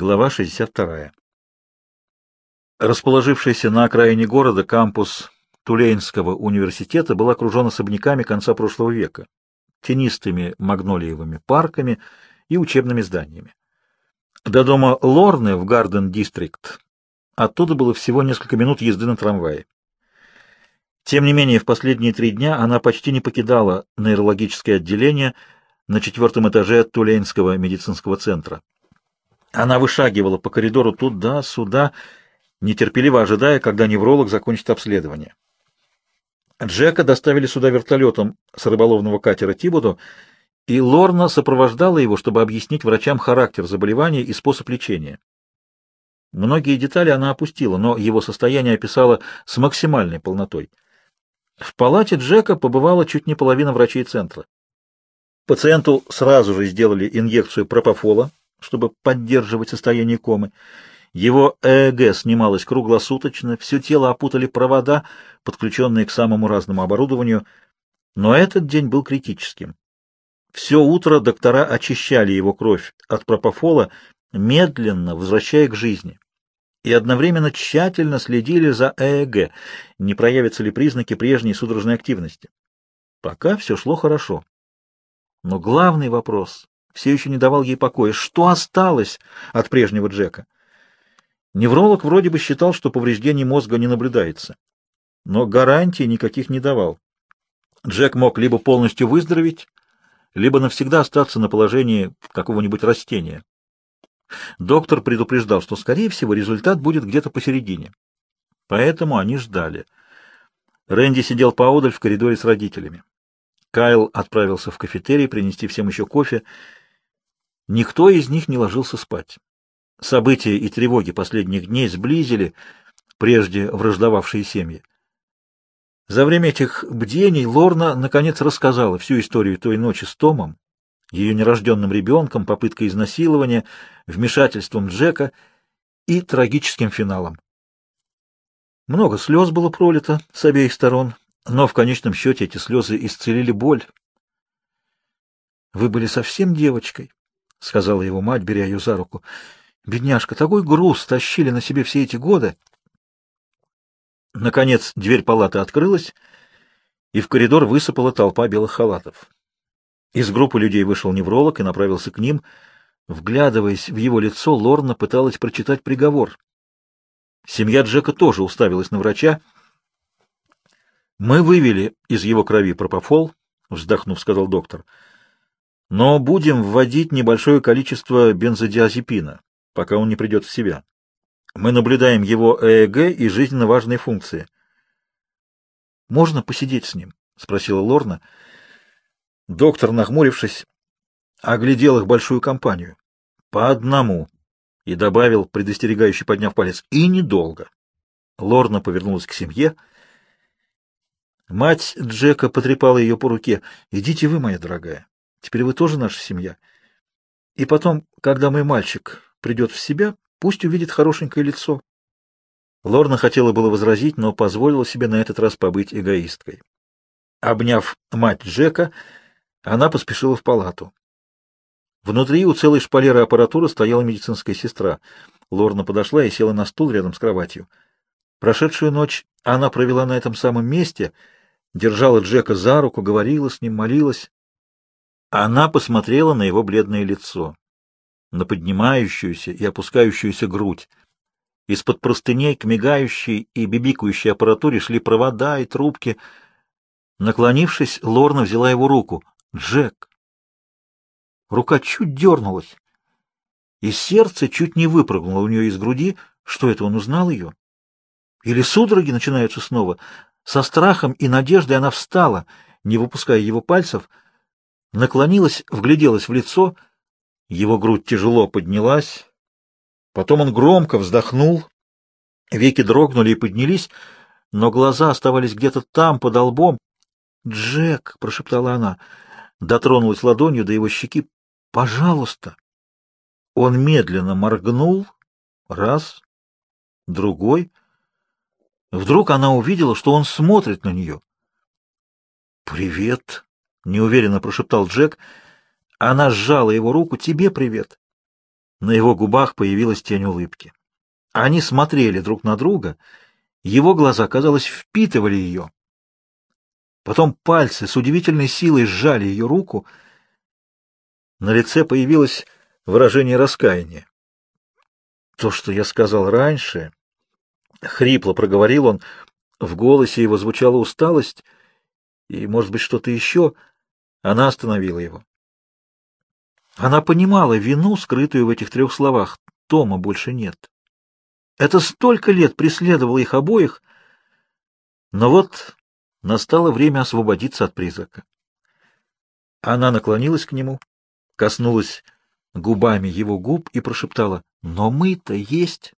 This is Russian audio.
Глава 62. Расположившийся на окраине города кампус Тулейнского университета был окружен особняками конца прошлого века, тенистыми магнолиевыми парками и учебными зданиями. До дома Лорны в Гарден-Дистрикт оттуда было всего несколько минут езды на трамвае. Тем не менее, в последние три дня она почти не покидала нейрологическое отделение на четвертом этаже Тулейнского медицинского центра. Она вышагивала по коридору туда-сюда, нетерпеливо ожидая, когда невролог закончит обследование. Джека доставили сюда вертолетом с рыболовного катера Тибуду, и Лорна сопровождала его, чтобы объяснить врачам характер заболевания и способ лечения. Многие детали она опустила, но его состояние описала с максимальной полнотой. В палате Джека побывала чуть не половина врачей центра. Пациенту сразу же сделали инъекцию пропофола, чтобы поддерживать состояние комы. Его ЭЭГ снималось круглосуточно, все тело опутали провода, подключенные к самому разному оборудованию, но этот день был критическим. Все утро доктора очищали его кровь от пропофола, медленно возвращая к жизни, и одновременно тщательно следили за ЭЭГ, не проявятся ли признаки прежней судорожной активности. Пока все шло хорошо. Но главный вопрос все еще не давал ей покоя. Что осталось от прежнего Джека? Невролог вроде бы считал, что повреждений мозга не наблюдается, но гарантий никаких не давал. Джек мог либо полностью выздороветь, либо навсегда остаться на положении какого-нибудь растения. Доктор предупреждал, что, скорее всего, результат будет где-то посередине. Поэтому они ждали. Рэнди сидел поодаль в коридоре с родителями. Кайл отправился в кафетерий принести всем еще кофе. Никто из них не ложился спать. События и тревоги последних дней сблизили прежде враждовавшие семьи. За время этих бдений Лорна наконец рассказала всю историю той ночи с Томом, ее нерожденным ребенком, попыткой изнасилования, вмешательством Джека и трагическим финалом. Много слез было пролито с обеих сторон, но в конечном счете эти слезы исцелили боль. «Вы были совсем девочкой», — сказала его мать, беря ее за руку. «Бедняжка, такой груз тащили на себе все эти годы». Наконец дверь палаты открылась, и в коридор высыпала толпа белых халатов. Из группы людей вышел невролог и направился к ним. Вглядываясь в его лицо, Лорна пыталась прочитать приговор. Семья Джека тоже уставилась на врача. «Мы вывели из его крови пропофол», — вздохнув, сказал доктор. «Но будем вводить небольшое количество бензодиазепина, пока он не придет в себя. Мы наблюдаем его ЭЭГ и жизненно важные функции». «Можно посидеть с ним?» — спросила Лорна. Доктор, нахмурившись, оглядел их большую компанию. «По одному», — и добавил, предостерегающий, подняв палец, — «и недолго». Лорна повернулась к семье — Мать Джека потрепала ее по руке. «Идите вы, моя дорогая. Теперь вы тоже наша семья. И потом, когда мой мальчик придет в себя, пусть увидит хорошенькое лицо». Лорна хотела было возразить, но позволила себе на этот раз побыть эгоисткой. Обняв мать Джека, она поспешила в палату. Внутри у целой шпалеры аппаратуры стояла медицинская сестра. Лорна подошла и села на стул рядом с кроватью. Прошедшую ночь она провела на этом самом месте — держала Джека за руку, говорила с ним, молилась. Она посмотрела на его бледное лицо, на поднимающуюся и опускающуюся грудь. Из-под простыней к мигающей и бибикающей аппаратуре шли провода и трубки. Наклонившись, Лорна взяла его руку. «Джек!» Рука чуть дернулась, и сердце чуть не выпрыгнуло у нее из груди. Что это, он узнал ее? Или судороги начинаются снова? Со страхом и надеждой она встала, не выпуская его пальцев, наклонилась, вгляделась в лицо, его грудь тяжело поднялась, потом он громко вздохнул, веки дрогнули и поднялись, но глаза оставались где-то там, под лбом. «Джек!» — прошептала она, дотронулась ладонью до его щеки. «Пожалуйста!» Он медленно моргнул, раз, другой — Вдруг она увидела, что он смотрит на нее. «Привет!» — неуверенно прошептал Джек. Она сжала его руку. «Тебе привет!» На его губах появилась тень улыбки. Они смотрели друг на друга, его глаза, казалось, впитывали ее. Потом пальцы с удивительной силой сжали ее руку. На лице появилось выражение раскаяния. То, что я сказал раньше, хрипло проговорил он, в голосе его звучала усталость и, может быть, что-то еще. Она остановила его. Она понимала вину, скрытую в этих трех словах. Тома больше нет. Это столько лет преследовало их обоих, но вот настало время освободиться от призрака. Она наклонилась к нему, коснулась губами его губ и прошептала, «Но мы-то есть!»